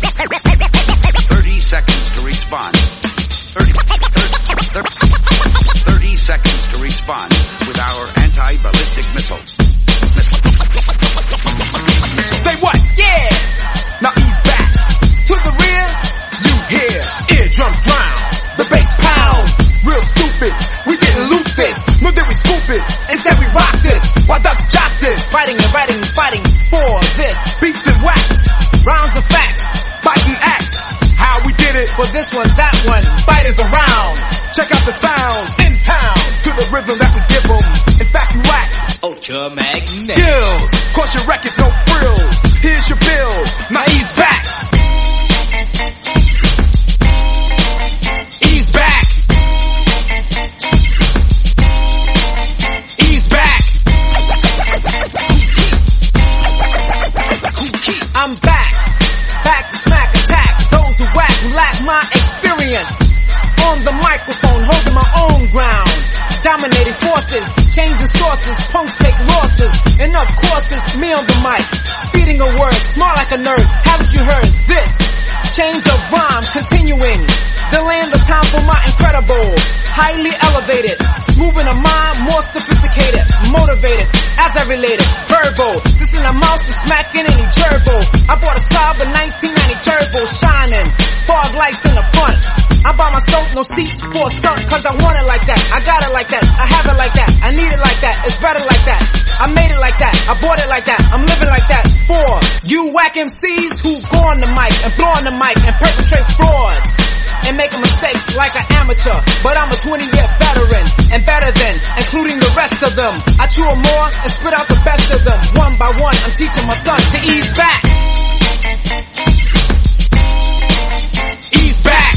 30 seconds to respond. 30, 30, 30 seconds to respond with our anti-ballistic missile. Say what? Yeah! Now ease back. To the rear, you hear. Eardrums drown. The bass pound. Real stupid. We didn't loot this. Nor did we scoop it. Instead we rock this. While ducks jock this. Fighting and writing For this one, that one. Fighters around. Check out the sound In town. To the rhythm that we give them. In fact, you whack. Ultra magnetic. Skills. Cause your records lack my experience. On the microphone, holding my own ground. Dominating forces, changing sources, punks take losses. Enough courses, me on the mic. Feeding a word, smart like a nerd. Haven't you heard this? Change of rhyme, continuing. The time for my incredible. Highly elevated. Smooth in a mind, more sophisticated. Motivated, as I related. Verbal. This in a mouse is smacking any turbo. I bought a Saab a 1990 turbo shining. Fog lights in the front. I buy myself no seats for a stunt cause I want it like that. I got it like that. I have it like that. I need it like that. It's better like that. I made it like that. I bought it like that. I'm living like that. For you whack MCs who go on the mic and blow on the mic and perpetrate frauds and making like an amateur. But I'm a 20 year veteran and better than, including the rest of them. I chew 'em more and spit out the best of them. One by one, I'm teaching my son to ease back. Ease back.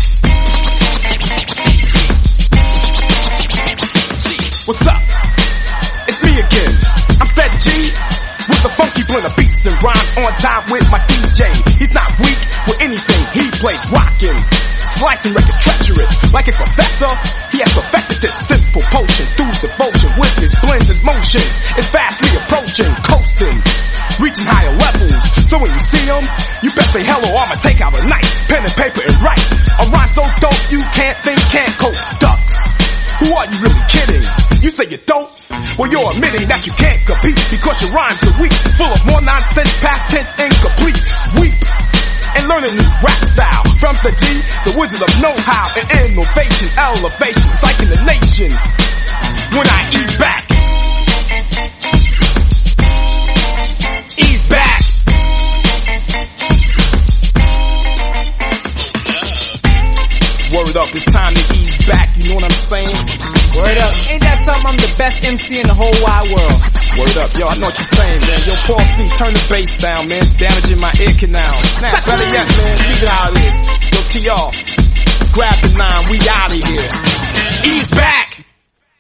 What's up? It's me again. I'm Ced G with the funky blend of beats and rhymes on time with my DJ. He's not weak with anything he plays rockin'. Slicing records treacherous like a professor. He has perfected this simple potion through devotion with his blends and motions. It's fastly approaching, coasting, reaching higher levels. So when you see him, you best say hello. I'ma take out a knife, pen and paper and write. A rhyme so dope you can't think, can't cope. Ducks. Who are you really kidding? You say you don't? Well, you're admitting that you can't compete because your rhymes are weak, full of more nonsense, past tense, incomplete. The G, the wizard of know-how and innovation, elevation, like the nation. When I ease back, ease back. Word up, it's time to ease back, you know what I'm saying? Word up, ain't that something? I'm the best MC in the whole wide world. Word up, yo, I know what you're saying, man. Yo, Paul C, turn the bass down, man. It's damaging my ear canal. Snap, better yet, man, leave it how it is. Yo, TR, grab the nine, we out of here. Ease back!